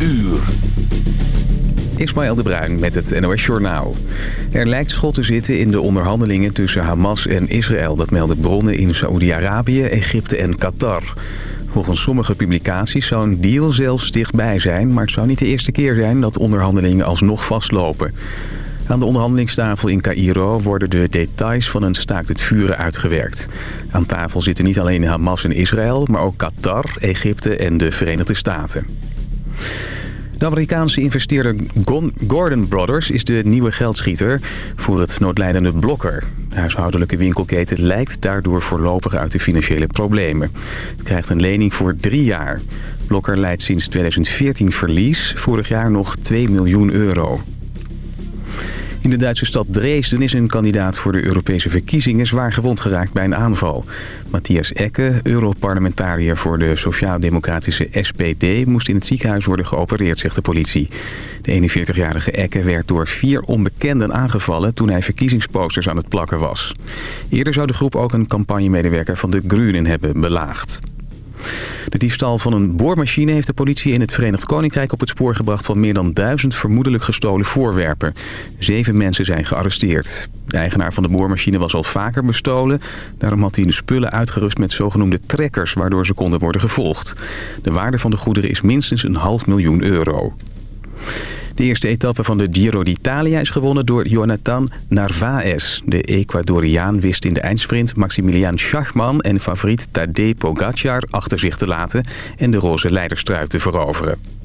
uur. Ismaël de Bruin met het NOS Journaal. Er lijkt schot te zitten in de onderhandelingen tussen Hamas en Israël. Dat melden bronnen in Saoedi-Arabië, Egypte en Qatar. Volgens sommige publicaties zou een deal zelfs dichtbij zijn... maar het zou niet de eerste keer zijn dat onderhandelingen alsnog vastlopen. Aan de onderhandelingstafel in Cairo worden de details van een staakt het vuren uitgewerkt. Aan tafel zitten niet alleen Hamas en Israël, maar ook Qatar, Egypte en de Verenigde Staten. De Amerikaanse investeerder Gordon Brothers is de nieuwe geldschieter voor het noodlijdende Blokker. De huishoudelijke winkelketen lijkt daardoor voorlopig uit de financiële problemen. Het krijgt een lening voor drie jaar. Blokker leidt sinds 2014 verlies, vorig jaar nog 2 miljoen euro. In de Duitse stad Dresden is een kandidaat voor de Europese verkiezingen zwaar gewond geraakt bij een aanval. Matthias Ecke, Europarlementariër voor de sociaal-democratische SPD, moest in het ziekenhuis worden geopereerd, zegt de politie. De 41-jarige Ecke werd door vier onbekenden aangevallen toen hij verkiezingsposters aan het plakken was. Eerder zou de groep ook een campagnemedewerker van de Groenen hebben belaagd. De diefstal van een boormachine heeft de politie in het Verenigd Koninkrijk op het spoor gebracht van meer dan duizend vermoedelijk gestolen voorwerpen. Zeven mensen zijn gearresteerd. De eigenaar van de boormachine was al vaker bestolen. Daarom had hij de spullen uitgerust met zogenoemde trekkers, waardoor ze konden worden gevolgd. De waarde van de goederen is minstens een half miljoen euro. De eerste etappe van de Giro d'Italia is gewonnen door Jonathan Narvaez. De Ecuadoriaan wist in de eindsprint Maximilian Schachman en favoriet Tadej Pogacar achter zich te laten en de roze leiderstrui te veroveren.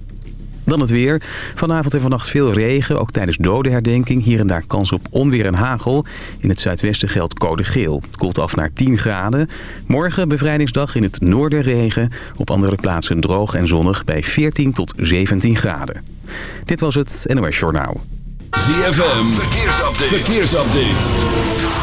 Dan het weer. Vanavond en vannacht veel regen, ook tijdens dodenherdenking. Hier en daar kans op onweer en hagel. In het zuidwesten geldt code geel. Het koelt af naar 10 graden. Morgen bevrijdingsdag in het noorden regen. Op andere plaatsen droog en zonnig bij 14 tot 17 graden. Dit was het NOS Journaal. ZFM, verkeersupdate. verkeersupdate.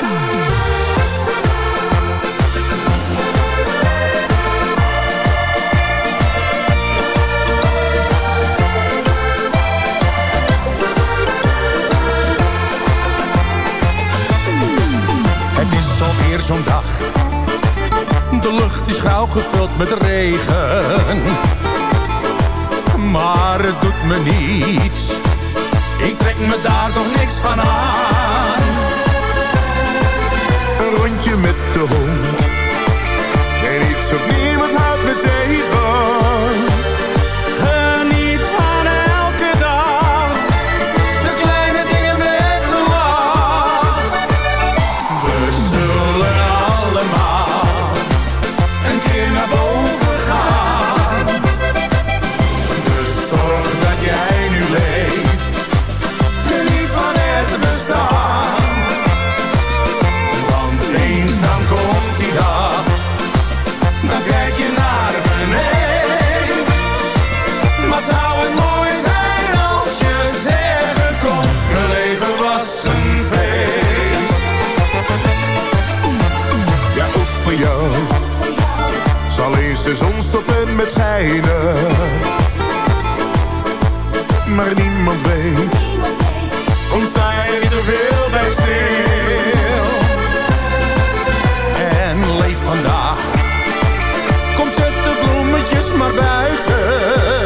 De lucht is grauw gevuld met regen. Maar het doet me niets. Ik trek me daar toch niks van aan. Een rondje met de hond. De zon stoppen met schijnen. Maar niemand weet, ons sta je niet te veel bij stil. En leef vandaag, kom zet de bloemetjes maar buiten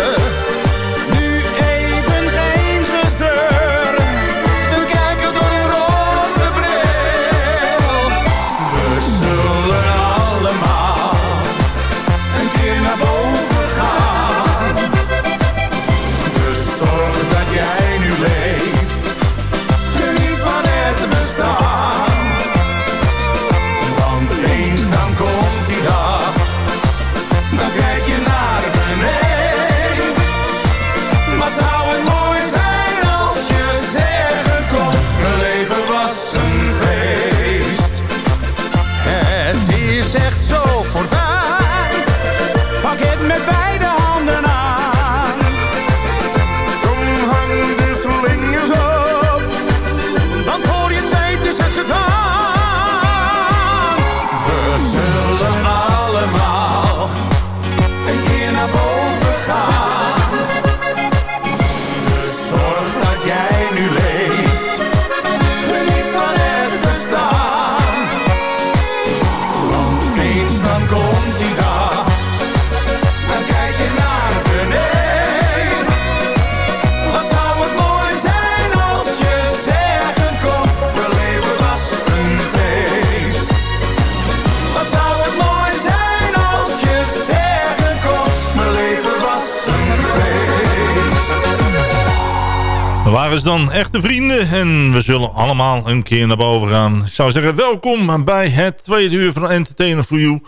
waren ze dan echte vrienden en we zullen allemaal een keer naar boven gaan. Ik zou zeggen, welkom bij het tweede uur van Entertainer for You.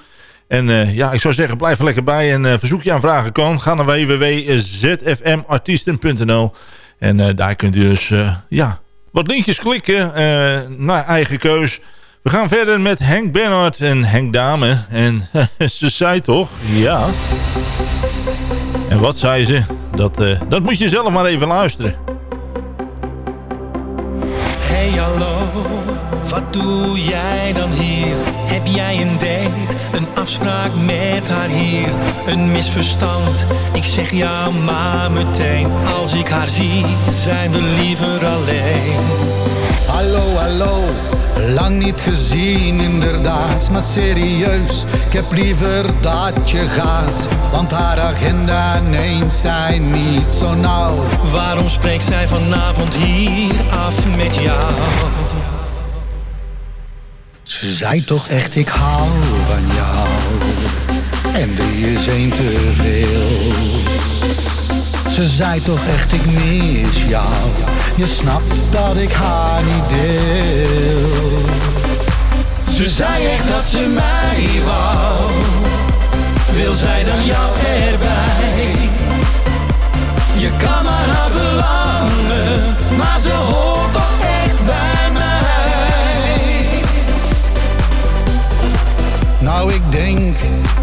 En eh, ja, ik zou zeggen, blijf er lekker bij en uh, verzoek je aan vragen kan. Ga naar www.zfmartiesten.nl en uh, daar kunt u dus ja, wat linkjes klikken naar eigen keus. We gaan verder met Henk Bernhard en Henk Dame. En ze zei toch, ja. En wat zei ze? Dat, dat moet je zelf maar even luisteren. Hey hallo, wat doe jij dan hier? Heb jij een date, een afspraak met haar hier? Een misverstand, ik zeg ja maar meteen. Als ik haar zie, zijn we liever alleen. Hallo, hallo, lang niet gezien inderdaad. Maar serieus, ik heb liever dat je gaat. Want haar agenda neemt zij niet zo nauw. Waarom spreekt zij vanavond hier af met jou? Ze zei toch echt ik hou van jou. En drie is één te veel. Ze zei toch echt ik mis jou. Je snapt dat ik haar niet deel Ze zei echt dat ze mij wou. Wil zij dan jou erbij? Je kan maar haar verlangen Maar ze hoort toch echt bij mij. Nou, ik denk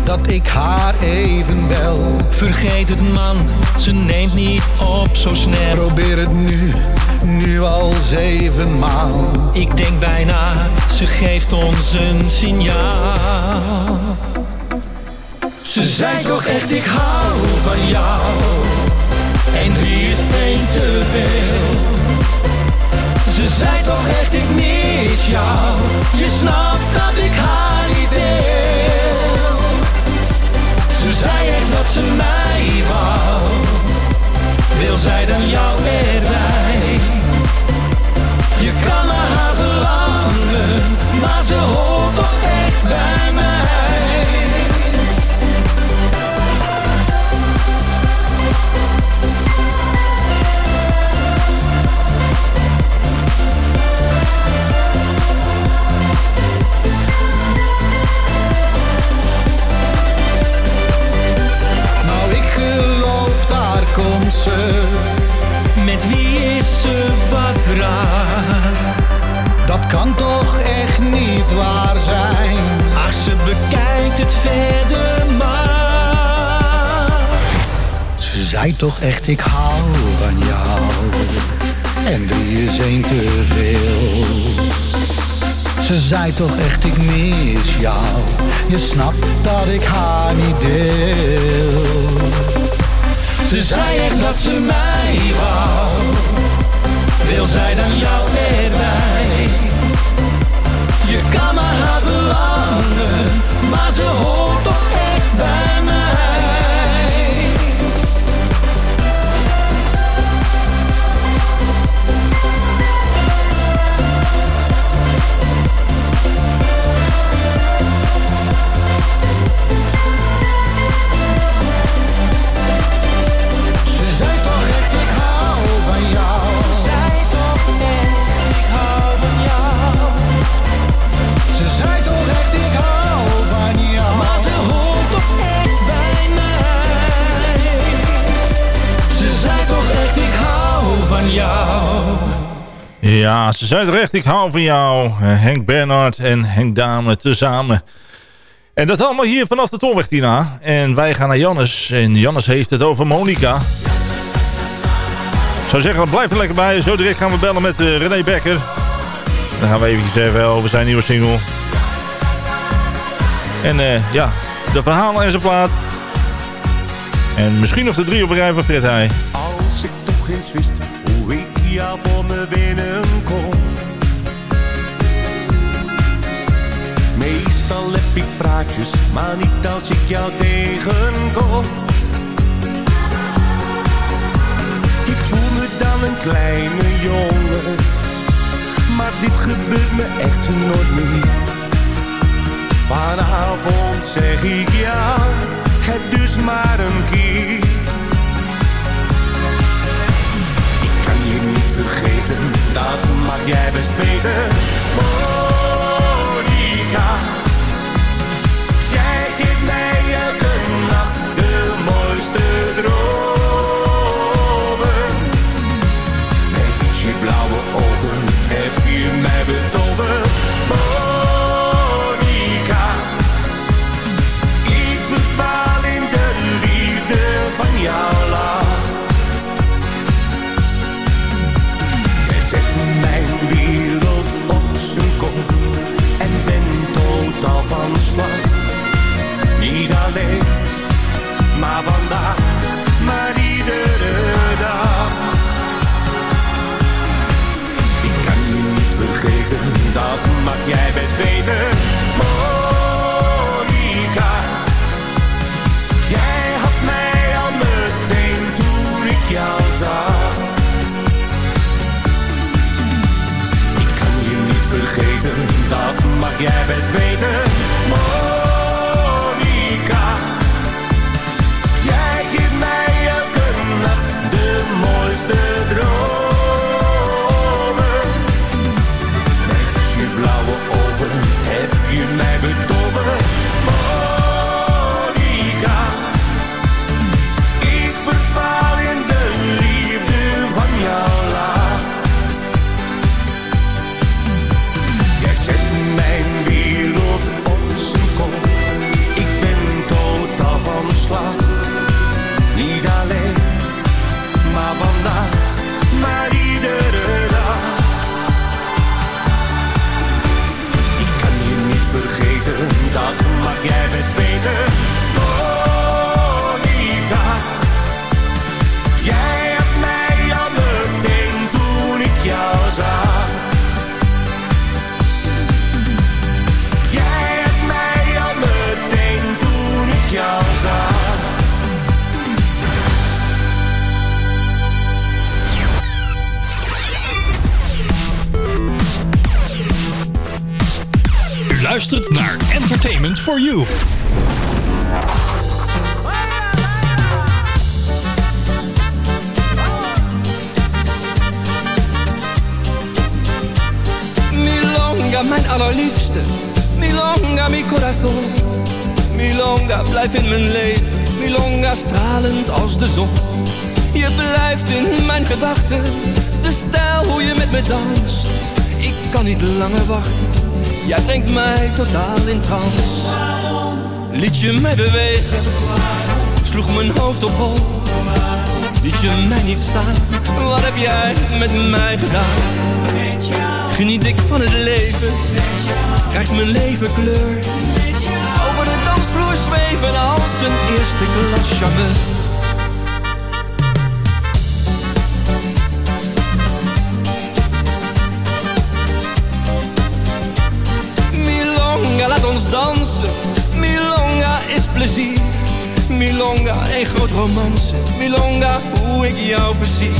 dat ik haar even bel. Vergeet het man, ze neemt niet op zo snel. Probeer het nu, nu al zevenmaal. Ik denk bijna, ze geeft ons een signaal. Ze zei toch echt, ik hou van jou. En drie is één te veel. Ze zei toch echt, ik mis jou. Je snapt dat ik haar niet deel. Ze zei echt dat ze mij wou. Wil zij dan jou erbij? Kan naar haar verlangen, maar ze hoort toch echt bij mij. Met wie is ze wat raar? Niet waar zijn. Ach, ze bekijkt het verder maar. Ze zei toch echt ik hou van jou. En drie is één te veel. Ze zei toch echt ik mis jou. Je snapt dat ik haar niet deel. Ze zei echt dat ze mij wou. Wil zij dan jou erbij? Je kan maar haar maar ze hoort Ja, ze zei terecht, ik hou van jou. Eh, Henk Bernhard en Henk Dame tezamen. En dat allemaal hier vanaf de Tolweg, Tina. En wij gaan naar Jannes. En Jannes heeft het over Monica. Ik zou zeggen, blijf er lekker bij. Zo direct gaan we bellen met uh, René Becker. Dan gaan we eventjes even over zijn nieuwe single. En uh, ja, de verhalen en zijn plaat. En misschien nog de drie op een rij van Fred Heij. Als ik toch eens wist hoe ik jou voor me winnen Meestal heb ik praatjes, maar niet als ik jou tegenkom. Ik voel me dan een kleine jongen, maar dit gebeurt me echt nooit meer. Vanavond zeg ik ja, het dus maar een keer. Ik kan je niet vergeten, dat mag jij best weten. Mag jij best weten. Monica, jij had mij al meteen toen ik jou zag. Ik kan je niet vergeten, dat mag jij best weten. Milonga, mijn allerliefste. Milonga, mi corazon. Milonga, blijf in mijn leven. Milonga, stralend als de zon. Je blijft in mijn gedachten. De stijl hoe je met me danst. Ik kan niet langer wachten. Jij brengt mij totaal in trance. Liet je mij bewegen. Sloeg mijn hoofd op hol. Liet je mij niet staan. Wat heb jij met mij gedaan? Geniet ik van het leven, krijgt mijn leven kleur. Over de dansvloer zweven als een eerste klas. Milonga, laat ons dansen. Milonga is plezier. Milonga, een groot romance. Milonga, hoe ik jou verzie.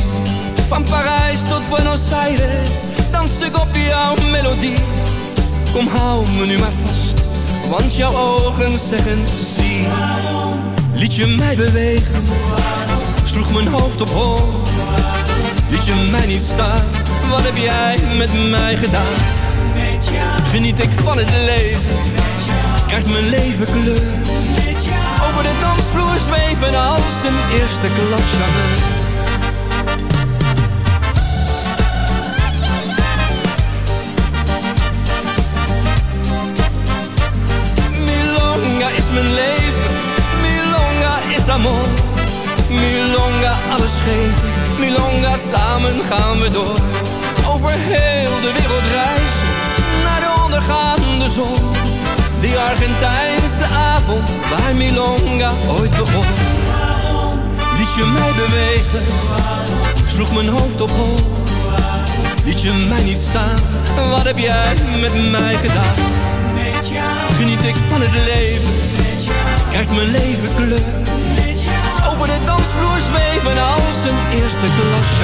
Van Parijs tot Buenos Aires, dans ik op jouw melodie. Kom, hou me nu maar vast, want jouw ogen zeggen zie. Liet je mij bewegen, sloeg mijn hoofd op hol. Liet je mij niet staan, wat heb jij met mij gedaan? Geniet ik van het leven, krijgt mijn leven kleur. Over de dansvloer zweven als een eerste klas Milonga alles geven, Milonga samen gaan we door. Over heel de wereld reizen, naar de ondergaande zon. Die Argentijnse avond, waar Milonga ooit begon. Liet je mij bewegen, sloeg mijn hoofd op hol. Liet je mij niet staan, wat heb jij met mij gedaan? Geniet ik van het leven, krijgt mijn leven kleur. Over de dansvloer zweven als een eerste klas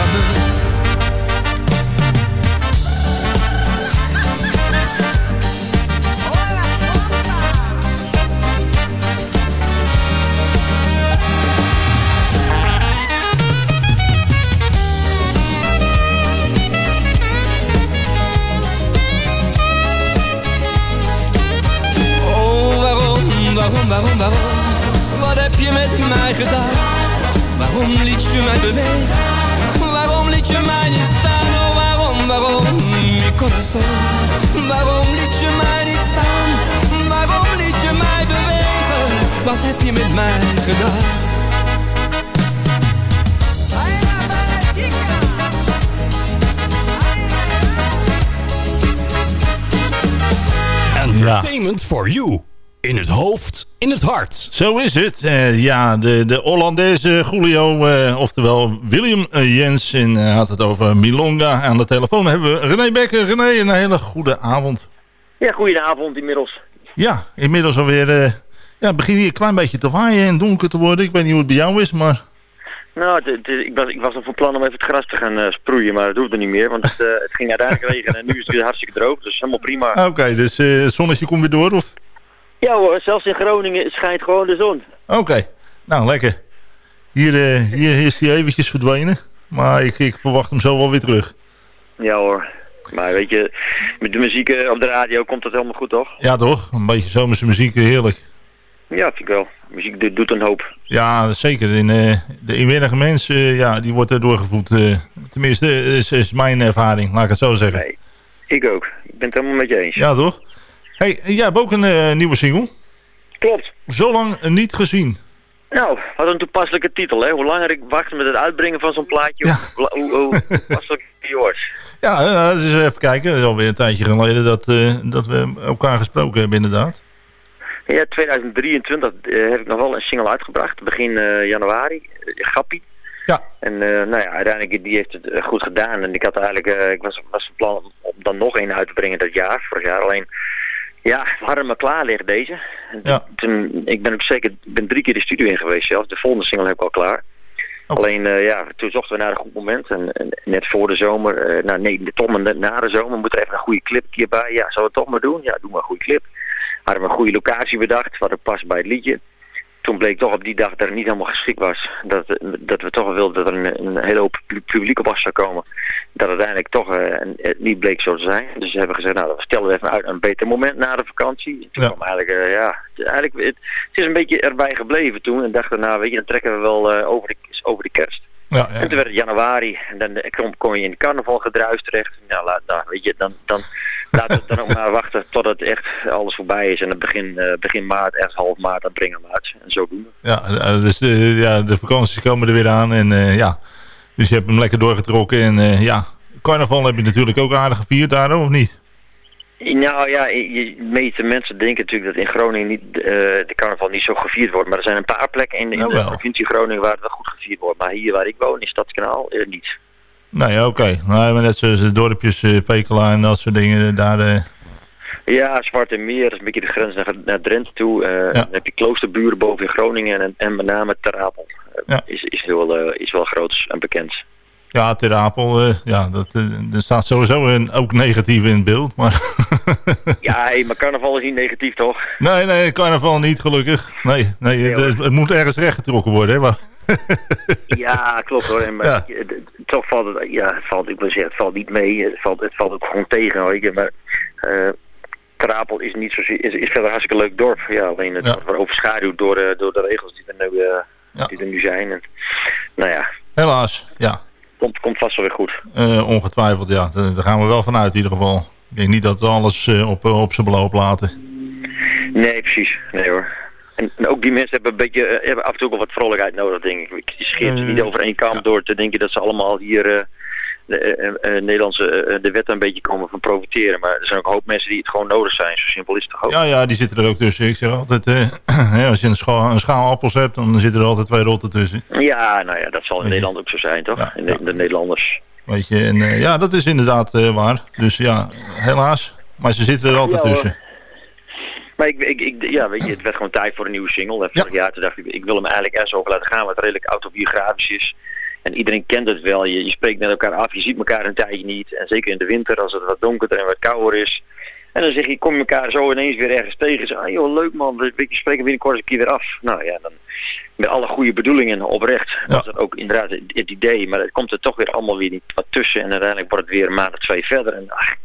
waarom, waarom, waarom? Wat heb je met mij gedaan? Waarom liet je mij bewegen? Waarom liet je mij niet staan? Oh, waarom, waarom, mi? Waarom liet je mij niet staan? Waarom liet je mij bewegen? Wat heb je met mij gedaan? Entertainment for you. In het hoofd, in het hart. Zo is het. Eh, ja, de, de Hollandese Julio, eh, oftewel William eh, Jens. En hij had het over Milonga. Aan de telefoon hebben we René Becker. René, een hele goede avond. Ja, goedenavond inmiddels. Ja, inmiddels alweer... eh ja, begin hier een klein beetje te waaien en donker te worden. Ik weet niet hoe het bij jou is, maar... Nou, het, het- ik, was, ik was al van plan om even het gras te gaan eh, sproeien, maar dat er niet meer. Want het, eh, het ging uiteindelijk regenen en nu is het weer hartstikke droog. Dus helemaal prima. Oké, dus eh, het zonnetje komt weer door, of... Ja hoor, zelfs in Groningen schijnt gewoon de zon. Oké, nou lekker. Hier, eh, hier is hij eventjes verdwenen. Maar ik, ik verwacht hem zo wel weer terug. Ja hoor. Maar weet je, met de muziek eh, op de radio komt het helemaal goed toch? Ja toch? Een beetje zomerse muziek, eh, heerlijk. Ja, vind ik wel. Muziek doet, doet een hoop. Ja, zeker. In, de inwendige mens, ja, die wordt er doorgevoed. tenminste, is, is mijn ervaring, laat ik het zo zeggen. Nee, ik ook. Ik ben het helemaal met je eens. Ja toch? Hey, jij hebt ook een eh, nieuwe single. Klopt. Zo lang eh, niet gezien. Nou, wat een toepasselijke titel, hè? Hoe langer ik wacht met het uitbrengen van zo'n plaatje, Ja. hoe, hoe, hoe toepasselijk die wordt. Ja, eh, dat is even kijken. Het is alweer een tijdje geleden dat, eh, dat we elkaar gesproken hebben inderdaad. Ja, 2023 eh, heb ik nog wel een single uitgebracht, begin eh, januari, eh, Gappie. Ja. En eh, nou ja, uiteindelijk die heeft het eh, goed gedaan. En ik had eigenlijk, eh, ik was, was van plan om- om dan nog één uit te brengen dat jaar, vorig jaar. Alleen, ja, we hadden me klaar liggen deze. Ja. toen, ik ben ook zeker, ben drie keer de studio in geweest zelf. De volgende single heb ik al klaar. Oh. Alleen, eh, ja, toen zochten we naar een goed moment. En, en net voor de zomer, eh, nou nee, toch maar net na de zomer, moet er even een goede clip een keer bij. Ja, zullen we het toch maar doen? Ja, doen we een goede clip. Hadden we een goede locatie bedacht, wat er past bij het liedje. Toen bleek toch op die dag dat het niet helemaal geschikt was. Dat, dat we toch wilden dat er een, een hele hoop pu- publiek op af zou komen. Dat uiteindelijk toch het niet bleek zo te zijn. Dus we hebben gezegd, nou, dan stellen we even uit een beter moment na de vakantie. Toen Ja. kwam eigenlijk, eh, ja, eigenlijk het, het is een beetje erbij gebleven toen. En dachten, nou, weet je, dan trekken we wel eh, over, de, over de kerst. Ja, En toen werd het januari en dan kom, kom je in de carnavalgedruis terecht. Nou, laat, nou, weet je, dan, dan laten we dan ook maar wachten totdat echt alles voorbij is. En dan begin, eh, begin maart, ergens half maart, dan brengen we uit. En zo doen we. ja, eh, dus de, ja, de vakanties komen er weer aan. En eh, ja, dus je hebt hem lekker doorgetrokken. En ja, carnaval heb je natuurlijk ook aardig gevierd daar, of niet? Nou ja, je, meeste mensen denken natuurlijk dat in Groningen niet, de carnaval niet zo gevierd wordt. Maar er zijn een paar plekken in, in Nou de provincie Groningen waar het wel goed gevierd wordt. Maar hier waar ik woon, in Stadskanaal, niet. Nee, oké. Nou, maar net zoals de dorpjes, eh, Pekela en dat soort dingen, daar... eh, Ja, Zwarte Meer, dat is een beetje de grens naar, naar Drenthe toe. Eh, Dan heb je kloosterburen boven in Groningen en, en met name Ter Apel. eh, Ja. is, is, heel, eh, is wel groot en bekend. ja, Ter Apel, eh, ja, dat, eh, er staat sowieso een, ook negatief in het beeld. Maar Ja, hey, maar carnaval is niet negatief toch? nee, nee, carnaval niet, gelukkig. Nee, nee het, het moet ergens rechtgetrokken worden, hè. Maar, Ja, klopt hoor. En, maar, Ja. het- het- toch valt het, ja, het valt, ik wil zeggen, het valt niet mee. Het valt, het valt ook gewoon tegen. Weet je. Maar eh Ter Apel is, niet zo, is, is verder een hartstikke leuk dorp. Ja, alleen het Ja. wordt overschaduwd door, de- door de regels die er nu, eh, Ja. die er nu zijn. En, nou ja, helaas, ja. komt, komt vast wel weer goed. Eh, ongetwijfeld, ja. Daar gaan we wel vanuit in ieder geval. Ik denk niet dat we alles eh, op, eh, op zijn beloop laten. Nee, precies. Nee hoor. En, en ook die mensen hebben, een beetje, eh, hebben af en toe wel wat vrolijkheid nodig, denk ik. Je scheert ze Eh, niet over één kam ja. door te denken dat ze allemaal hier eh, de eh, Nederlandse de wet een beetje komen van profiteren. Maar er zijn ook een hoop mensen die het gewoon nodig zijn. Zo simpel is het toch ook. Ja, ja, die zitten er ook tussen. Ik zeg altijd, eh, hè, als je een schaal, een schaal appels hebt, dan zitten er altijd twee rotten tussen. Ja, nou ja, dat zal in Weet je. Nederland ook zo zijn, toch? Ja, in de, ja. de Nederlanders. Weet je, en ja, dat is inderdaad waar. Dus ja, helaas. Maar ze zitten er altijd hoor. Maar ik, ik, ik, ja, weet je, het werd gewoon tijd voor een nieuwe single. En vorig jaar toen dacht ik, ik wil hem eigenlijk ergens over laten gaan, wat redelijk autobiografisch is. En iedereen kent het wel. Je, je spreekt met elkaar af, je ziet elkaar een tijdje niet. En zeker in de winter, als het wat donkerder en wat kouder is. En dan zeg je, kom je elkaar zo ineens weer ergens tegen. Zeg, ah joh, leuk man, we spreken binnenkort een keer weer af. Nou ja, dan met alle goede bedoelingen oprecht. dat ook inderdaad het, het idee. Maar het komt er toch weer allemaal weer niet wat tussen. En uiteindelijk wordt het weer een maand of twee verder. En ach,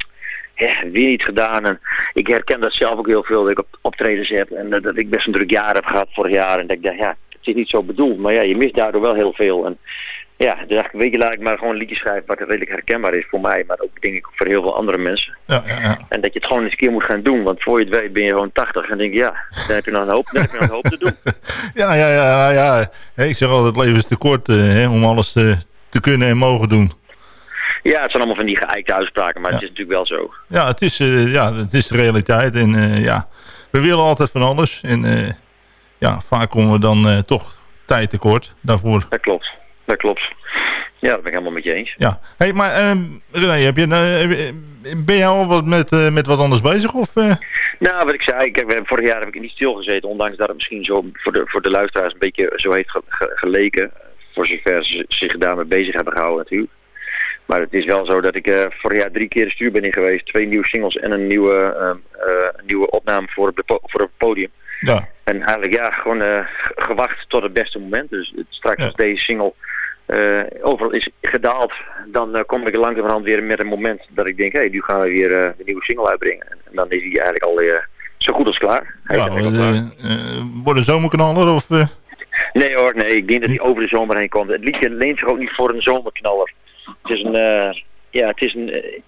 weer niet gedaan. En ik herken dat zelf ook heel veel, dat ik op optredens heb. En dat, dat ik best een druk jaar heb gehad vorig jaar. En dat ik dacht, ja, het is niet zo bedoeld. Maar ja, je mist daardoor wel heel veel. En ja, toen dacht ik, weet je, laat ik maar gewoon een liedje schrijven wat redelijk herkenbaar is voor mij. Maar ook denk ik voor heel veel andere mensen. Ja, ja, ja. En dat je het gewoon eens een keer moet gaan doen. Want voor je het weet ben je gewoon 80. En denk je, ja, dan heb je nog een hoop, dan heb je nog een hoop te doen. Ja, ja, ja, ja. Ik zeg altijd, het leven is te kort eh, hè, om alles te, te kunnen en mogen doen. Ja, het zijn allemaal van die geëikte uitspraken, maar het is natuurlijk wel zo. Ja, het is, eh, ja, het is de realiteit. En eh, ja, we willen altijd van alles. En eh, ja, vaak komen we dan toch tijd tekort daarvoor. Dat klopt, dat klopt. Ja, dat ben ik helemaal met je eens. Ja. Hey, maar ehm René, heb je, heb- ben jij al wat met, met wat anders bezig? Of? Nou, wat ik zei, kijk, we hebben- vorig jaar heb ik niet stilgezeten, ondanks dat het misschien zo voor de, voor de luisteraars een beetje zo heeft ge- ge- geleken. Voor zover ze zich daarmee bezig hebben gehouden natuurlijk. Maar het is wel zo dat ik eh, vorig jaar drie keer de stuur ben in geweest. Twee nieuwe singles en een nieuwe, ehm, eh, nieuwe opname voor, de voor het podium. ja. En eigenlijk ja, gewoon eh, gewacht tot het beste moment. Dus straks als deze single overal is gedaald, dan kom ik langzamerhand weer met een moment dat ik denk, hé, hey, nu gaan we weer een nieuwe single uitbrengen. En dan is hij eigenlijk al zo goed als klaar. Hij ja worden zomerkanaler of... Nee hoor, nee, ik denk dat hij over de zomer heen komt. Het liedje leent zich ook niet voor een zomerknaller. Het is een, eh, ja, het is een, eh,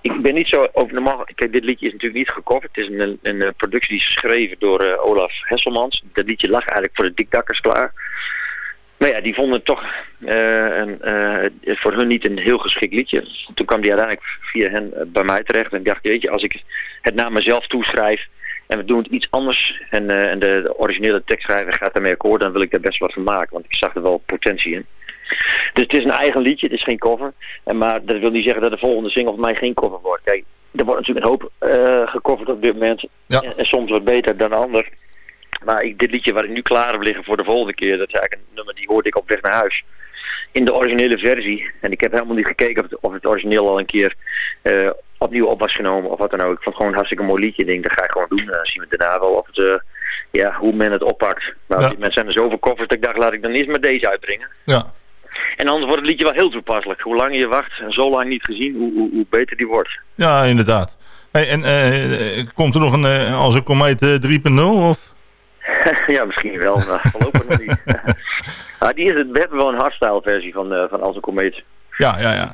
ik ben niet zo over normaal, kijk dit liedje is natuurlijk niet gecoverd. Het is een, een, productie die geschreven door eh, Olaf Hesselmans. Dat liedje lag eigenlijk voor de dikdakkers klaar. Maar ja, die vonden het toch een, voor hun niet een heel geschikt liedje. Toen kwam die uiteindelijk via hen bij mij terecht. En ik dacht, weet je, als ik het naar mezelf toeschrijf en we doen het iets anders en, en de, de originele tekstschrijver gaat daarmee akkoord, dan wil ik daar best wat van maken. Want ik zag er wel potentie in. Dus het is een eigen liedje, het is geen cover. En, maar dat wil niet zeggen dat de volgende single van mij geen cover wordt. Kijk, er wordt natuurlijk een hoop eh gecoverd op dit moment. Ja. En, en soms wat beter dan de ander. Maar ik, dit liedje waar ik nu klaar heb liggen voor de volgende keer, dat is eigenlijk een nummer die hoorde ik op weg naar huis. In de originele versie. En ik heb helemaal niet gekeken of het, of het origineel al een keer eh, opnieuw op was genomen of wat dan ook. Ik vond het gewoon een hartstikke mooi liedje. Ik denk, dat ga ik gewoon doen. Dan zien we daarna wel of het, eh, ja, hoe men het oppakt. Maar Ja. op dit moment zijn er zoveel covers dat ik dacht, laat ik dan eerst maar deze uitbrengen. Ja. En anders wordt het liedje wel heel toepasselijk. Hoe langer je wacht en zo lang niet gezien, hoe, hoe, hoe beter die wordt. ja, inderdaad. Hey, en eh, komt er nog een eh, als een komeet eh, 3.0? Of? ja, misschien wel, maar voorlopig nog niet. ah, die is het, we hebben wel een hardstyle versie van, eh, van Als een Komeet. Ja, ja, ja.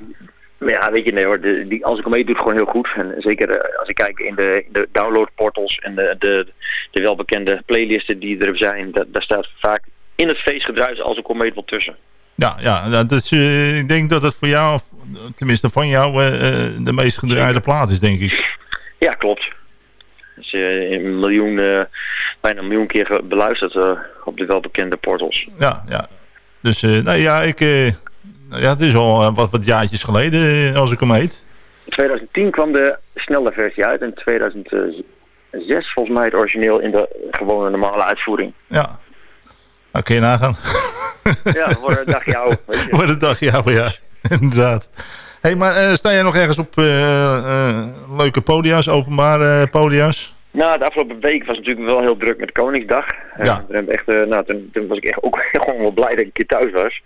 Maar ja, weet je, nee hoor, de, die Als een Komeet doet gewoon heel goed. En zeker eh, als ik kijk in de, in de downloadportals en de, de, de welbekende playlisten die er zijn, da- daar staat vaak in het feestgedruis Als een Komeet wel tussen. Ja, ja dat is, eh, ik denk dat het voor jou, of tenminste van jou, eh, eh, de meest gedraaide plaat is, denk ik. Ja, klopt. Dus, een miljoen, bijna een miljoen keer beluisterd op de welbekende portals. Ja, ja. Dus, nou ja, ik, nou ja, het is al wat, wat jaartjes geleden, als ik hem heet. In 2010 kwam de snelle versie uit. En 2006 volgens mij het origineel in de gewone normale uitvoering. Ja. Nou, kun je nagaan. Ja, voor een. Weet je. Wat een dag, maar ja, inderdaad. hey, maar eh, sta jij nog ergens op eh, eh, leuke podia's, openbare podia's? Nou, de afgelopen week was natuurlijk wel heel druk met Koningsdag. Ja. we hebben echt, nou, toen, toen was ik echt ook gewoon wel blij dat ik een keer thuis was.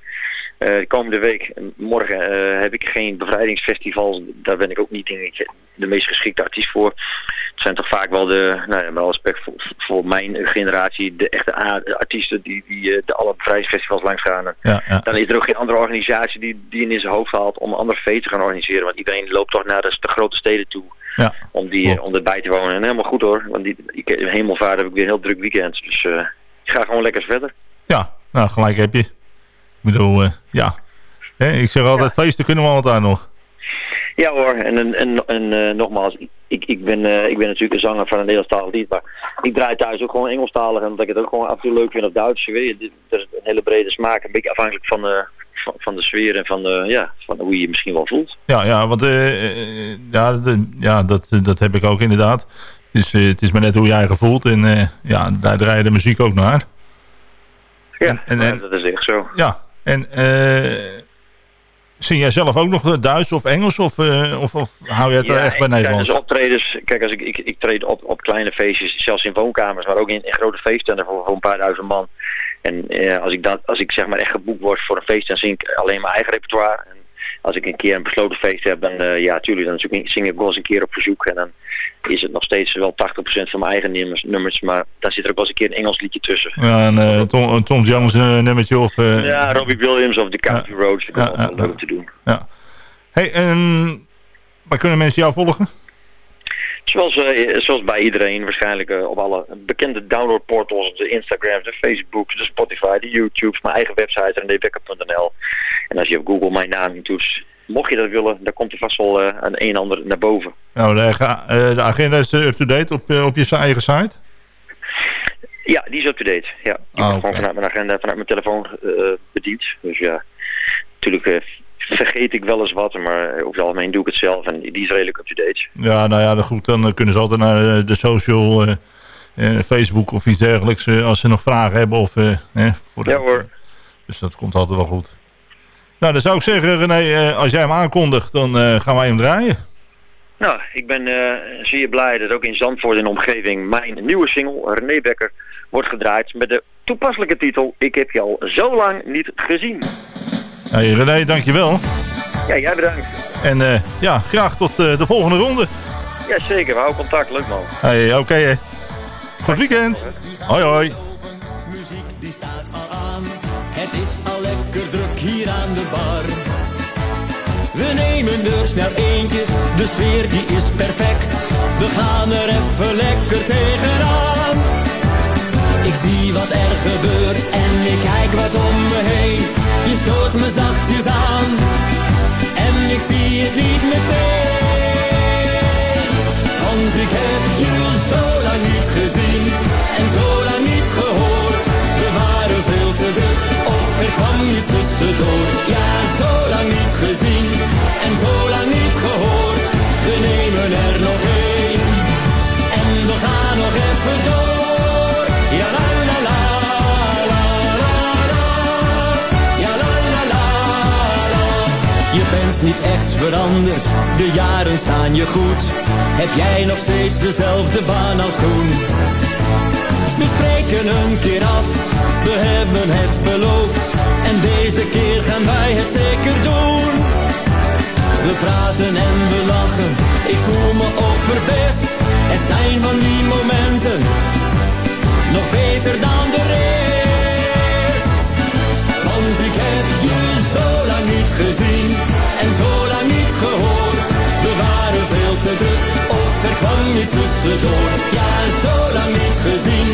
Eh, de komende week, morgen, eh, heb ik geen bevrijdingsfestivals. Daar ben ik ook niet denk ik, de meest geschikte artiest voor. Het zijn toch vaak wel de, nou ja, met alle respect voor, voor mijn generatie, de echte artiesten die, die eh, de alle bevrijdingsfestivals langs gaan. En Ja, ja. Dan is er ook geen andere organisatie die, die in zijn hoofd haalt om een ander feest te gaan organiseren. Want iedereen loopt toch naar de, de grote steden toe Ja, om, die, Klopt. om erbij te wonen. En helemaal goed hoor, want die, ik, hemelvaart heb ik weer een heel druk weekend. Dus ik ga gewoon lekker verder. ja, nou gelijk heb je. Bedoel, eh, ja. Hè, ik zeg altijd, feesten kunnen we altijd nog. Ja hoor, en, en, en, en, eh, nogmaals, ik, ik, ben, eh, ik ben natuurlijk een zanger van een Nederlandstalig lied, maar ik draai thuis ook gewoon Engelstalig en dat ik het ook gewoon af en toe leuk vind op Duits. Weet je, er is een hele brede smaak, een beetje afhankelijk van, de van, van de sfeer en van, de, ja, van hoe je je misschien wel voelt. Ja, ja want ja, de- ja, dat, dat heb ik ook inderdaad. Het is, het is maar net hoe jij je voelt. En ja, daar draai je de muziek ook naar. Ja, en- en- dat is echt zo. Ja, en eh zing jij zelf ook nog Duits of Engels? Of, eh, of, of hou je het er echt bij Nederlands? Tijdens optredens, kijk, als ik, ik, ik treed op, op kleine feestjes, zelfs in woonkamers, maar ook in, in grote feesten voor, voor een paar duizend man. En eh, als, ik dat, als ik zeg maar echt geboekt word voor een feest, dan zing ik alleen mijn eigen repertoire. En als ik een keer een besloten feest heb, dan eh, ja, tuurlijk, dan zing ik, wel eens een keer op verzoek. En dan is het nog steeds wel 80% van mijn eigen nummers, nummers, maar dan zit er ook wel eens een keer een Engels liedje tussen. Ja, een, eh, Tom, een Tom Jones eh, nummertje of... Ja, Robbie Williams of The Country Roads, dat is wel leuk om te doen. Ja. Hey, en waar kunnen mensen jou volgen? Zoals, eh, zoals bij iedereen waarschijnlijk eh, op alle bekende downloadportals, de Instagrams, de Facebooks, de Spotify, de YouTubes, mijn eigen website renébekker.nl. En als je op Google mijn naam intoetst, mocht je dat willen, dan komt er vast wel eh, een een en ander naar boven. Nou, de, de agenda is up-to-date op, op je eigen site? Ja, die is up-to-date. Ja, die Ah, wordt gewoon vanuit mijn agenda, vanuit mijn telefoon bediend. Dus ja, natuurlijk vergeet ik wel eens wat, maar over het algemeen doe ik het zelf en die is redelijk up-to-date. Ja, nou ja, dan goed, dan eh, kunnen ze altijd naar eh, de social, eh, Facebook of iets dergelijks, als ze nog vragen hebben. Of, eh, voor de- Ja hoor. Dus dat komt altijd wel goed. Nou, dan zou ik zeggen, René, als jij hem aankondigt, dan gaan wij hem draaien. Nou, ik ben zeer blij dat ook in Zandvoort en omgeving mijn nieuwe single, René Becker, wordt gedraaid met de toepasselijke titel Ik heb je al zo lang niet gezien. Hey, René, dankjewel. Ja, jij bedankt. En eh, ja, graag tot eh, de volgende ronde. Ja, zeker. We houden contact. Leuk man. Hey, oké. hè. Goed weekend. Hoi, hoi. Muziek die staat al aan. Het is al lekker druk hier aan de bar. We nemen er snel eentje, de sfeer die is perfect. We gaan er even lekker tegenaan. Ik zie wat er gebeurt en ik kijk wat om me heen. Je stoot me zachtjes aan en ik zie het niet meteen. Want ik heb je zo lang niet gezien en zo lang niet gehoord. We waren veel te druk of er kwam iets tussendoor. Ja, zo lang niet gezien en zo lang niet gehoord. We nemen er nog één en we gaan nog even door. Ja, Niet echt veranderd, de jaren staan je goed. Heb jij nog steeds dezelfde baan als toen? We spreken een keer af, we hebben het beloofd. En deze keer gaan wij het zeker doen. We praten en we lachen, tussendoor. Ja, zo lang niet gezien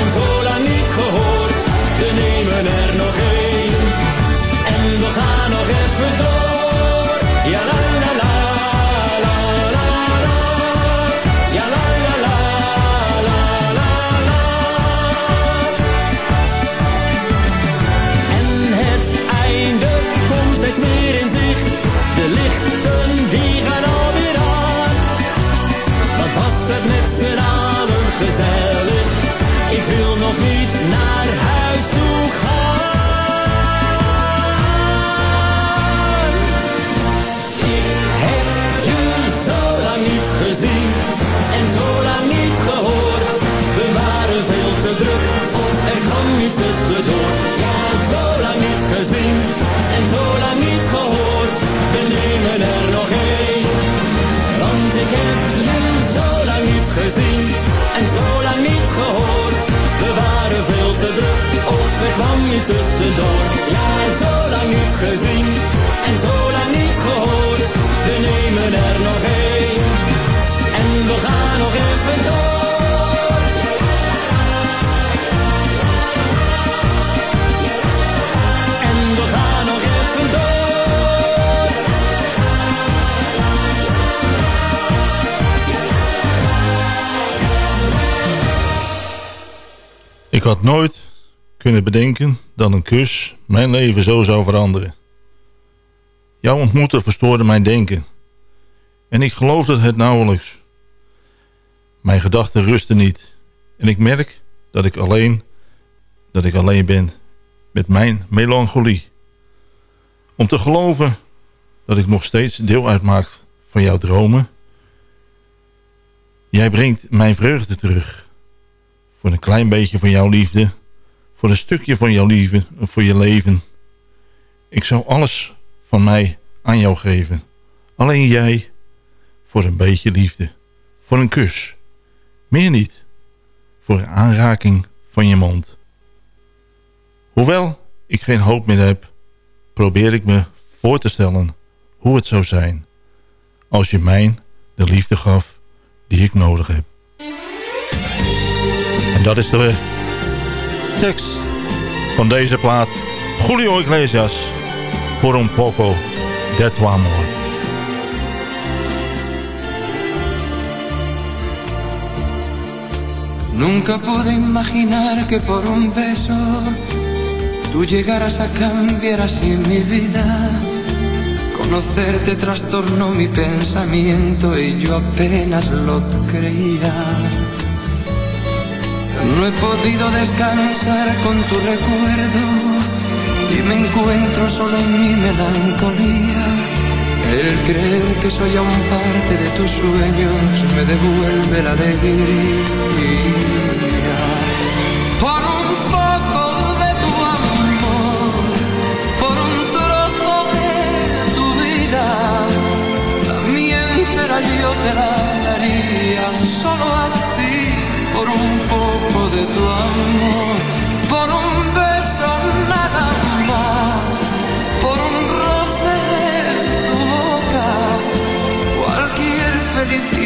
en zo lang niet gehoord. We nemen er nog één en we gaan nog even door. Tussendoor. Ja, zo lang niet gezien en zo lang niet gehoord. We nemen er nog één. Want ik heb je zo lang niet gezien en zo lang niet gehoord. We waren veel te druk of er kwam iets tussendoor. Ja, zo lang niet gezien en zo lang niet gehoord. We nemen er nog één. En we gaan nog even door. Had nooit kunnen bedenken dat een kus mijn leven zo zou veranderen. Jouw ontmoeten verstoorde mijn denken. En ik geloofde het nauwelijks. Mijn gedachten rusten niet. En ik merk dat ik alleen, dat ik alleen ben met mijn melancholie. Om te geloven dat ik nog steeds deel uitmaak van jouw dromen. Jij brengt mijn vreugde terug. Voor een klein beetje van jouw liefde. Voor een stukje van jouw liefde. Voor je leven. Ik zou alles van mij aan jou geven. Alleen jij voor een beetje liefde. Voor een kus. Meer niet. Voor een aanraking van je mond. Hoewel ik geen hoop meer heb, probeer ik me voor te stellen hoe het zou zijn als je mij de liefde gaf die ik nodig heb. En dat is de tekst van deze plaat. Julio Iglesias, por un poco de tu amor. Nunca pude imaginar que por un beso tú llegaras a cambiar así mi vida. Conocerte trastornó mi pensamiento y yo apenas lo creía. No he podido descansar con tu recuerdo y me encuentro solo en mi melancolía. El creer que soy aún parte de tus sueños me devuelve la alegría. Por un poco de tu amor, por un trozo de tu vida, la mía entera yo te la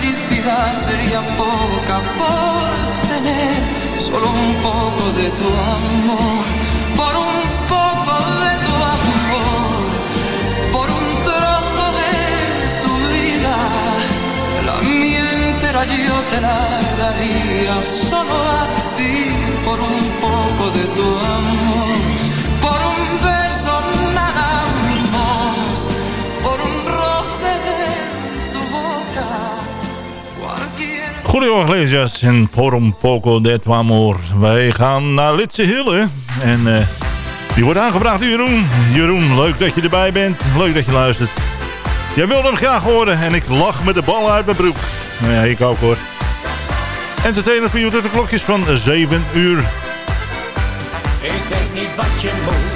felicidad sería poca por tener solo un poco de tu amor, por un poco de tu amor, por un trozo de tu vida, la mía entera yo te la daría solo a ti, por un poco de tu amor, Julio Iglesias en Por un poco de tu amor. Wij gaan naar Litse Hille. En eh, die wordt aangevraagd Jeroen. Jeroen, leuk dat je erbij bent. Leuk dat je luistert. Jij wilde hem graag horen en ik lach met de bal uit mijn broek. Nou ja, ik ook hoor. Entertainers voor tot de klokjes van 7 uur. Ik weet niet wat je moet,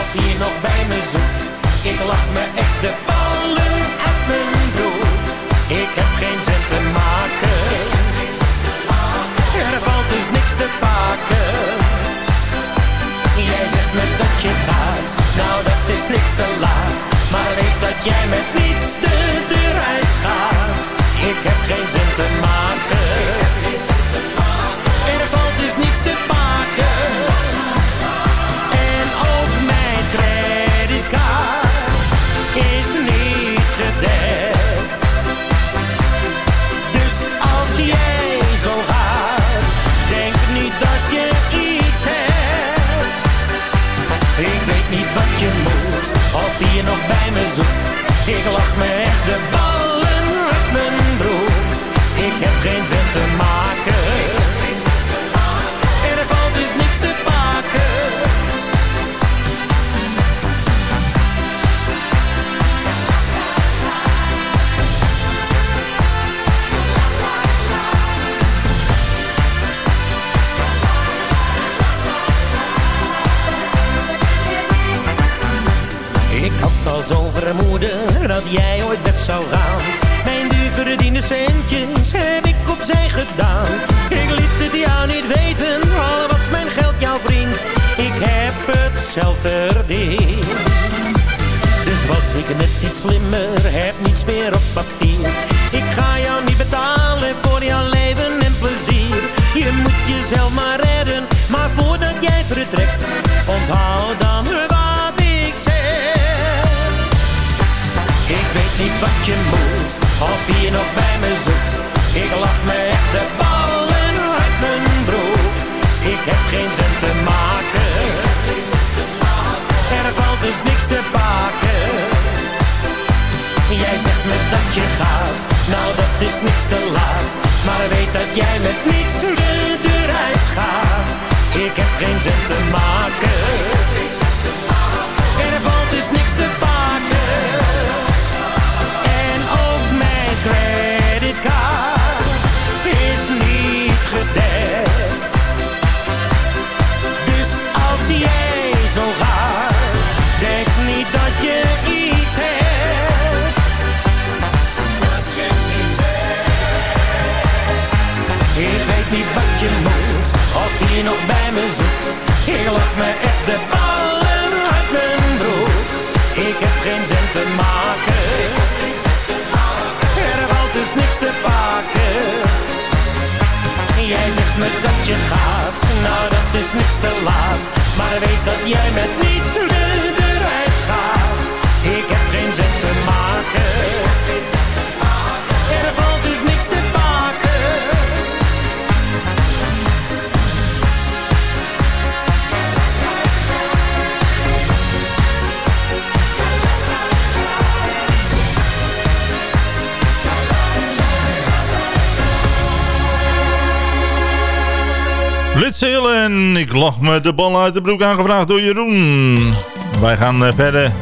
of je nog bij me zoekt. Ik lach me echt de ballen uit mijn broek. Ik heb geen cent me dat je gaat, nou dat is niks te laat. Maar weet dat jij met niets de deur uitgaat. Ik heb geen cent te maken. nog bij me zoekt. Ik lach me echt de dat jij ooit weg zou gaan. Mijn duur verdiende centjes heb ik opzij gedaan. Ik liet het jou niet weten, al was mijn geld jouw vriend. Ik heb het zelf verdiend. Dus was ik net iets slimmer, heb niets meer op papier. Ik ga jou niet betalen voor jouw leven en plezier. Je moet jezelf maar redden, maar voordat jij vertrekt, onthoud dan niet wat je moet, of je nog bij me zoekt. Ik lach me echt de ballen uit mijn broek. Ik heb geen cent te maken. Er valt dus niks te pakken. Jij zegt me dat je gaat, nou dat is niks te laat. Maar weet dat jij met niets de deur uitgaat. Ik heb geen cent te maken. Je nog bij me zoekt. Ik lach me echt de ballen uit mijn broek. Ik heb geen cent te maken. Er valt dus niks te pakken. Jij zegt me dat je gaat, nou dat is niks te laat. Maar weet dat jij met niets de deur uitgaat. Ik heb geen zin te maken. Blitzeel en ik lach me de bal uit de broek aangevraagd door Jeroen. Wij gaan eh, verder.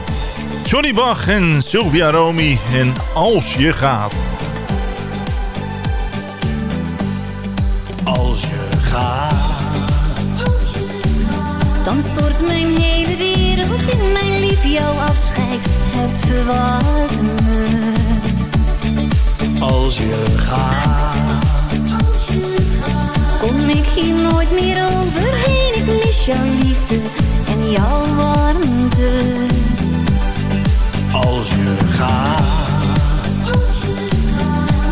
Johnny Bach en Sylvia Romy en Als je gaat. Als je gaat, Dan stort mijn hele wereld in mijn lief jouw afscheid. Het verward me. als je gaat, hier nooit meer overheen. Ik mis jouw liefde en jouw warmte. als je gaat,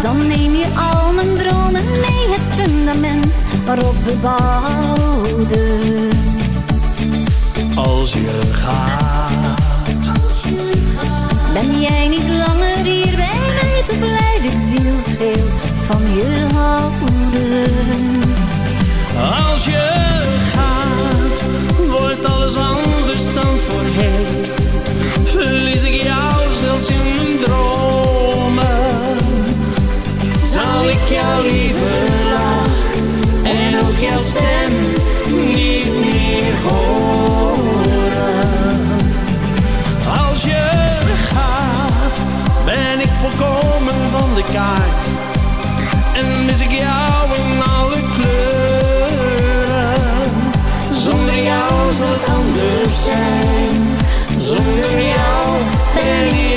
Dan neem je al mijn dromen mee. Het fundament waarop we bouwden. als je gaat, Ben jij niet langer hier bij mij, toch blijf ik zielsveel van je houden. Als je gaat, wordt alles anders dan voorheen. Verlies ik jou zelfs in mijn dromen. Zal ik jouw lieve lach en ook jouw stem niet meer horen. Als je gaat, ben ik volkomen van de kaart. Anders zijn. Zonder jou ben ik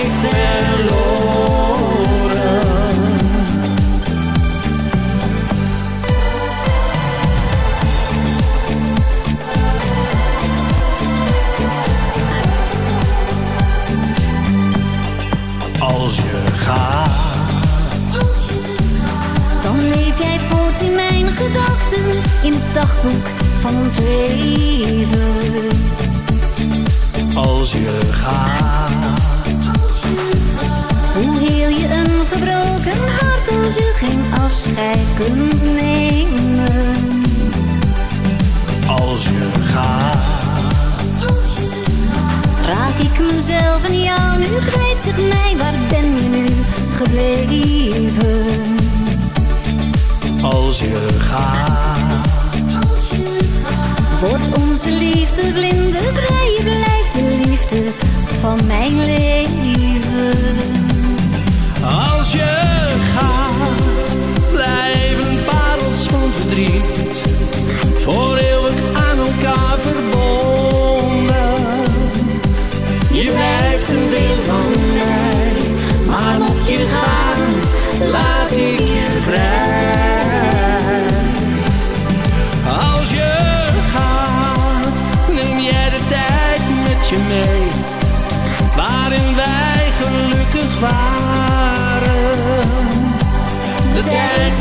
in mijn gedachten, in het dagboek van ons leven. als je gaat, Hoe heel je een gebroken hart als je geen afscheid kunt nemen. als je gaat, Raak ik mezelf en jou nu kwijt, zeg mij waar ben je nu gebleven? Als je gaat, Wordt onze liefde vlindervrij, je blijft de liefde van mijn leven. als je gaat,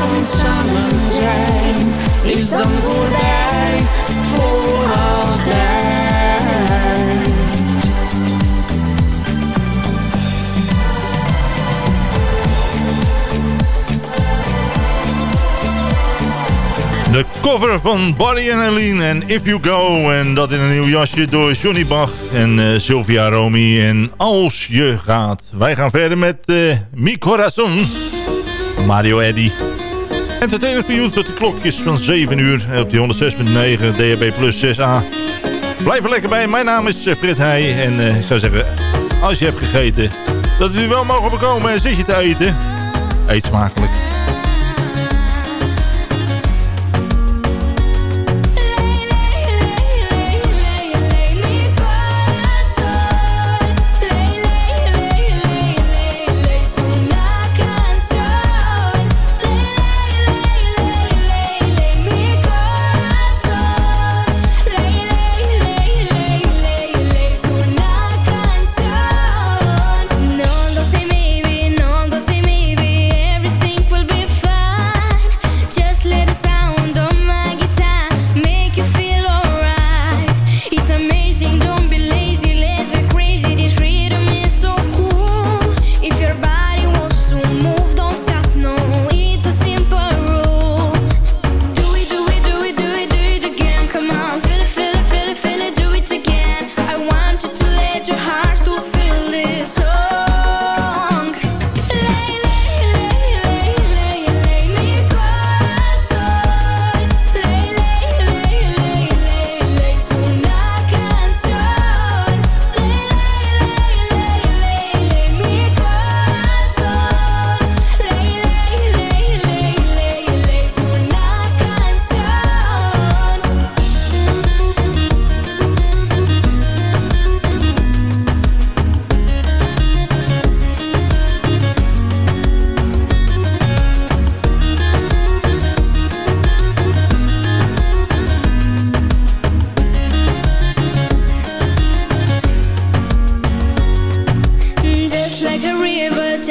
van samen zijn is dan voorbij, voor altijd. De cover van Barry en Aline en If You Go. En dat in een nieuw jasje door Johnny Bach en eh, Sylvia Romy. En Als Je Gaat. Wij gaan verder met uh, Mi Corazon. Mario Eddy. Entertainment voor tot de klokjes van 7 uur op die 106.9 DHB plus 6A. Blijf er lekker bij. Mijn naam is uh, Frit Heij. En ik zou zeggen, als je hebt gegeten, dat u wel mogen bekomen en zit je te eten. Eet smakelijk.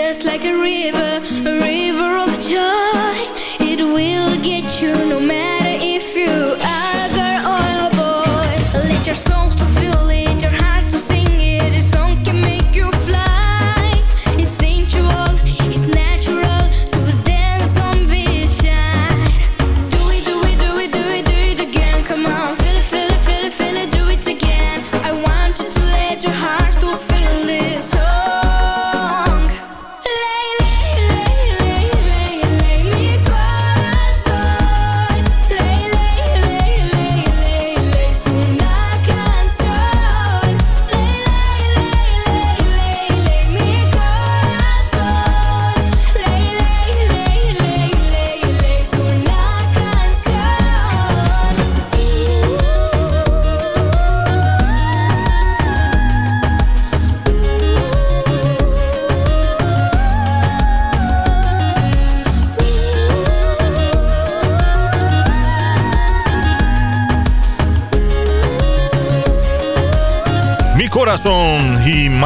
Just like a river, a river of joy. It will get you no matter.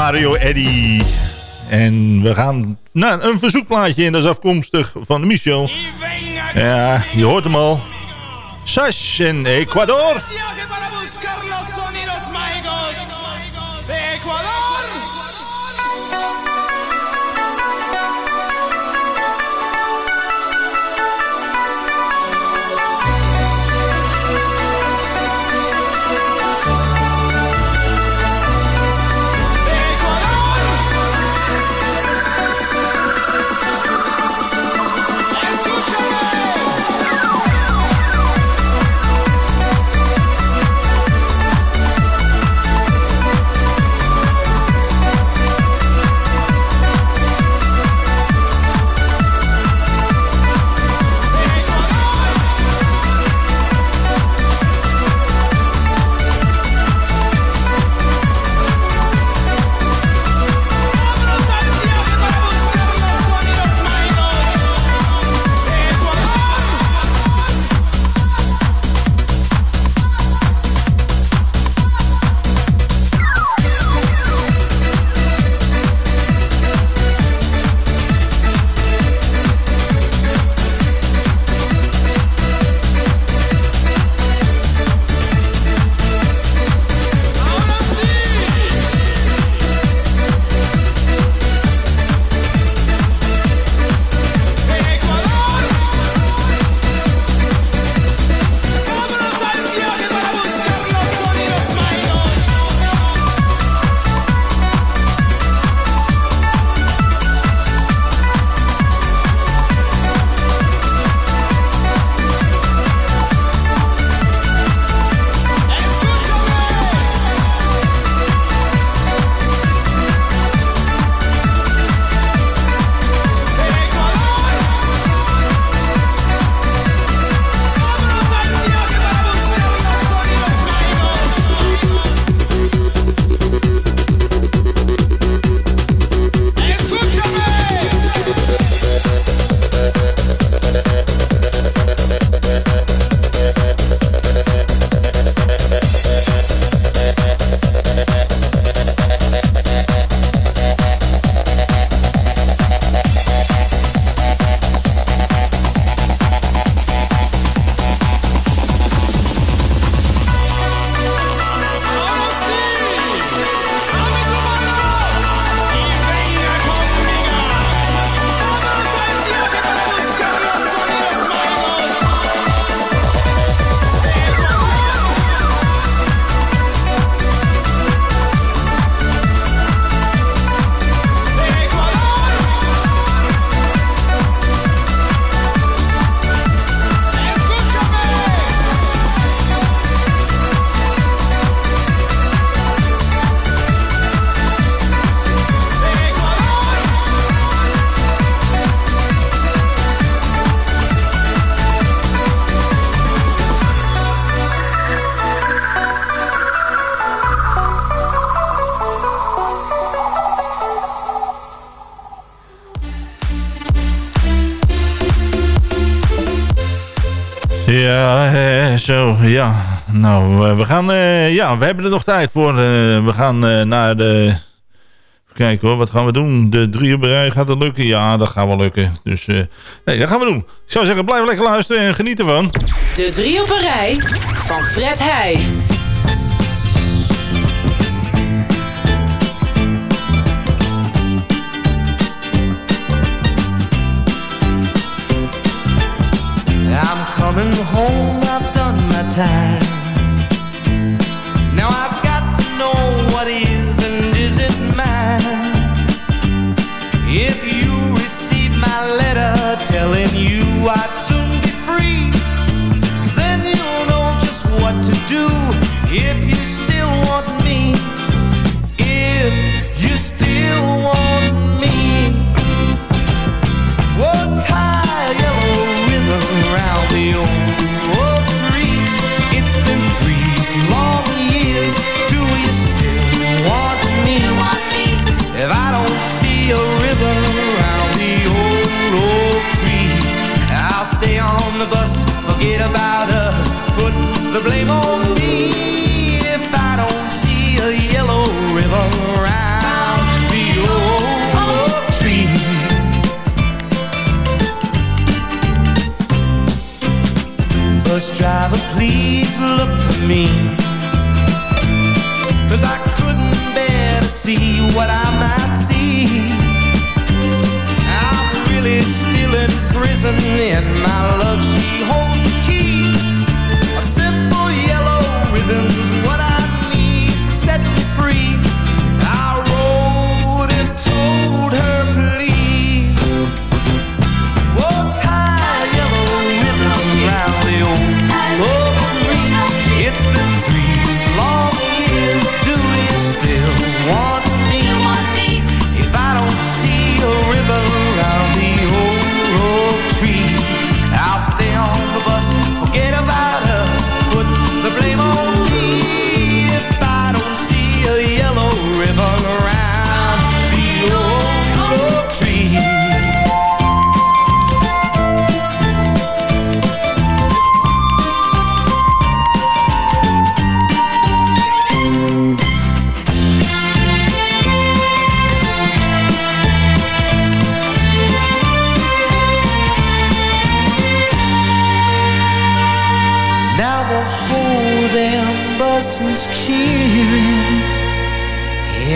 Mario Eddy. En we gaan naar een verzoekplaatje en dat is afkomstig van Michel. Ja, je hoort hem al. Sash in Ecuador. Zo, ja. Nou, we gaan, eh, ja, we hebben er nog tijd voor. Eh, we gaan eh, naar de... Even kijken hoor, wat gaan we doen? De drie uur gaat het lukken? Ja, dat gaat wel lukken. Dus, eh, nee, dat gaan we doen. Ik zou zeggen, blijf lekker luisteren en geniet ervan. De drie op een rij van Fred Heij. I'm coming home, time. Now I've got to know what is and isn't mine. If you receive my letter telling you I'd soon be free, then you'll know just what to do if you driver, please look for me. Cause I couldn't bear to see what I might see. I'm really still in prison, and my love, she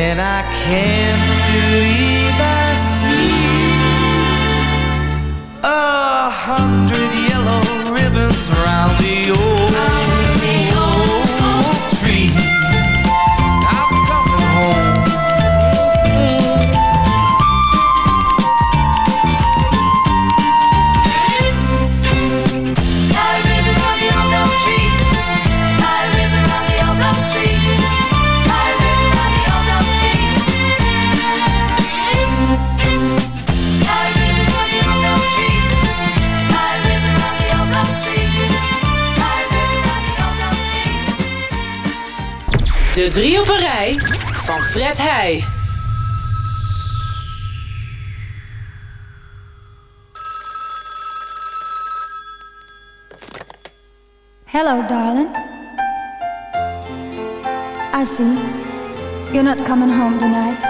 and I can't believe I see a hundred De drie op een rij van Fred Heij. Hello, darling. I see. You're not coming home tonight.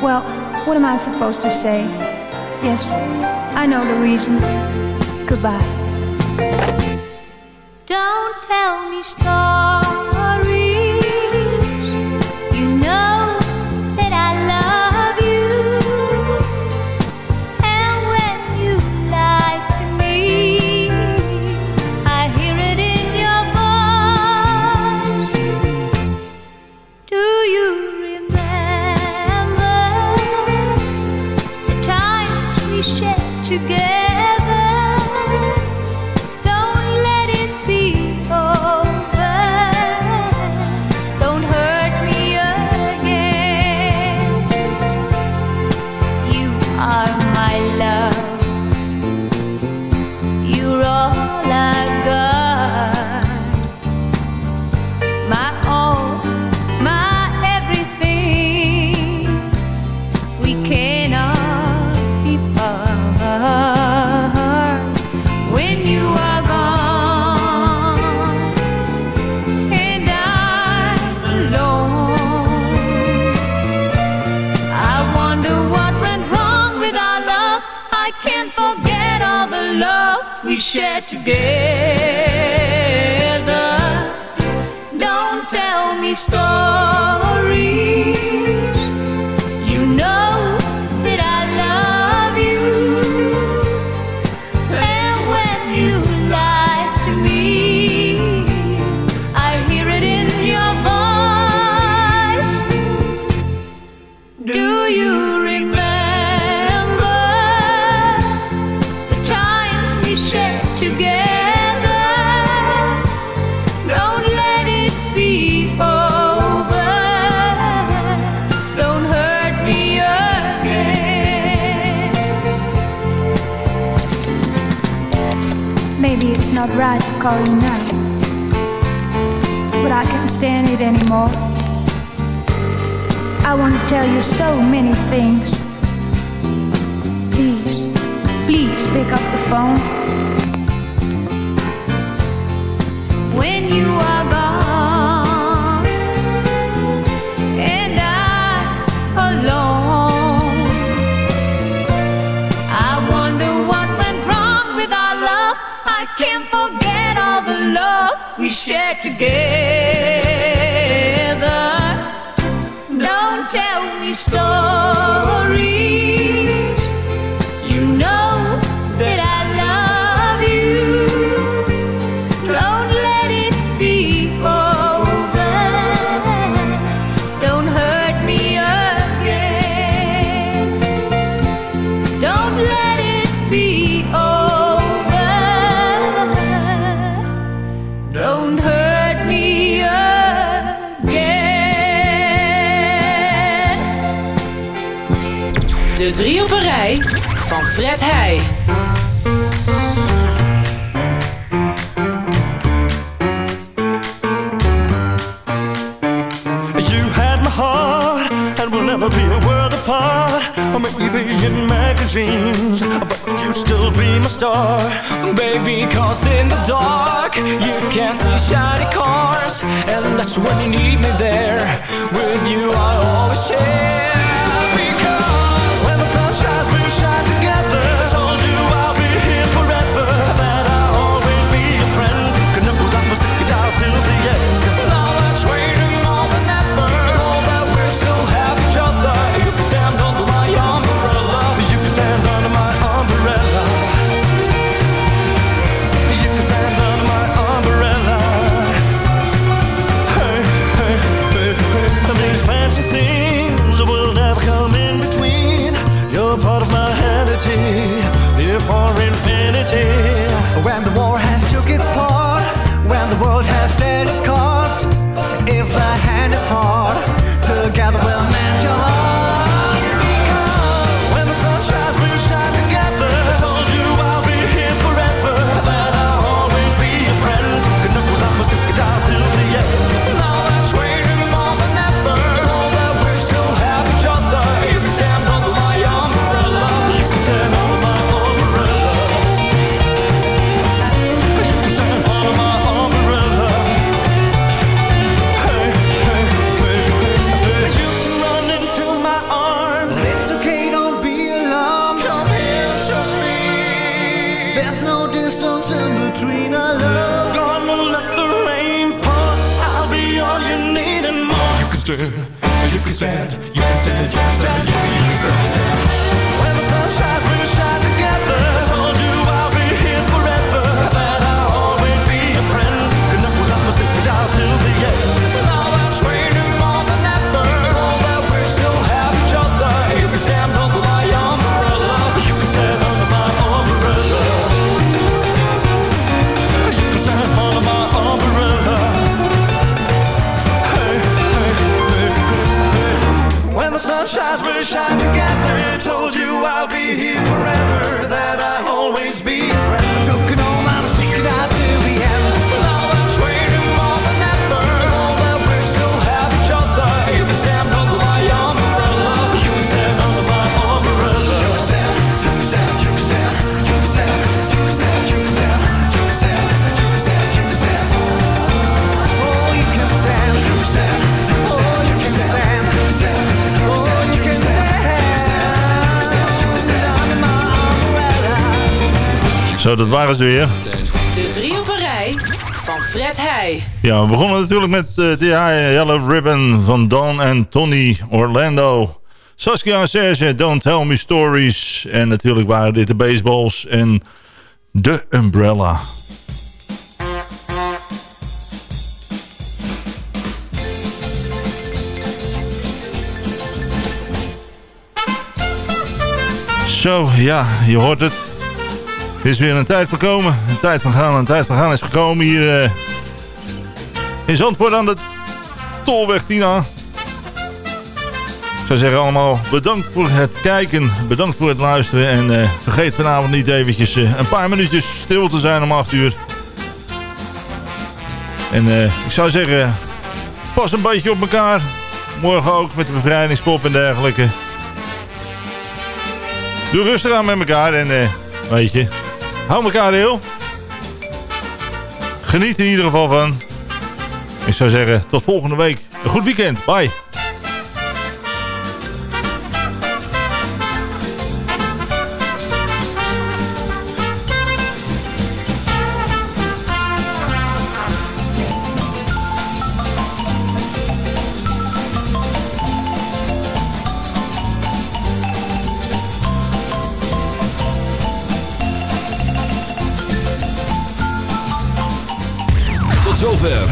Well, what am I supposed to say? Yes, I know the reason. Goodbye. Don't tell me stories. shared together. Don't tell me stories. Fred Heij. You had my heart, and we'll never be a world apart. Or maybe in magazines, but you still be my star. Baby, cause in the dark, you can't see shiny cars. And that's when you need me there. With you, I always share. Zo, dat waren ze weer. De drie op een rij van Fred Heij. Ja, we begonnen natuurlijk met uh, de Yellow Ribbon van Don en Tony Orlando. Saskia en Serge, Don't Tell Me Stories. En natuurlijk waren dit de baseballs en de Umbrella. Zo, ja, je hoort het. Er is weer een tijd voorkomen. Een tijd van gaan, een tijd van gaan is gekomen hier uh, in Zandvoort aan de Tolweg Tina. Ik zou zeggen allemaal bedankt voor het kijken, bedankt voor het luisteren. En uh, vergeet vanavond niet eventjes uh, een paar minuutjes stil te zijn om 8 uur. En ik zou zeggen, pas een beetje op elkaar. Morgen ook met de bevrijdingspop en dergelijke. Doe rustig aan met elkaar en weet je, hou elkaar heel. Geniet in ieder geval van. Ik zou zeggen, tot volgende week. Een goed weekend. Bye.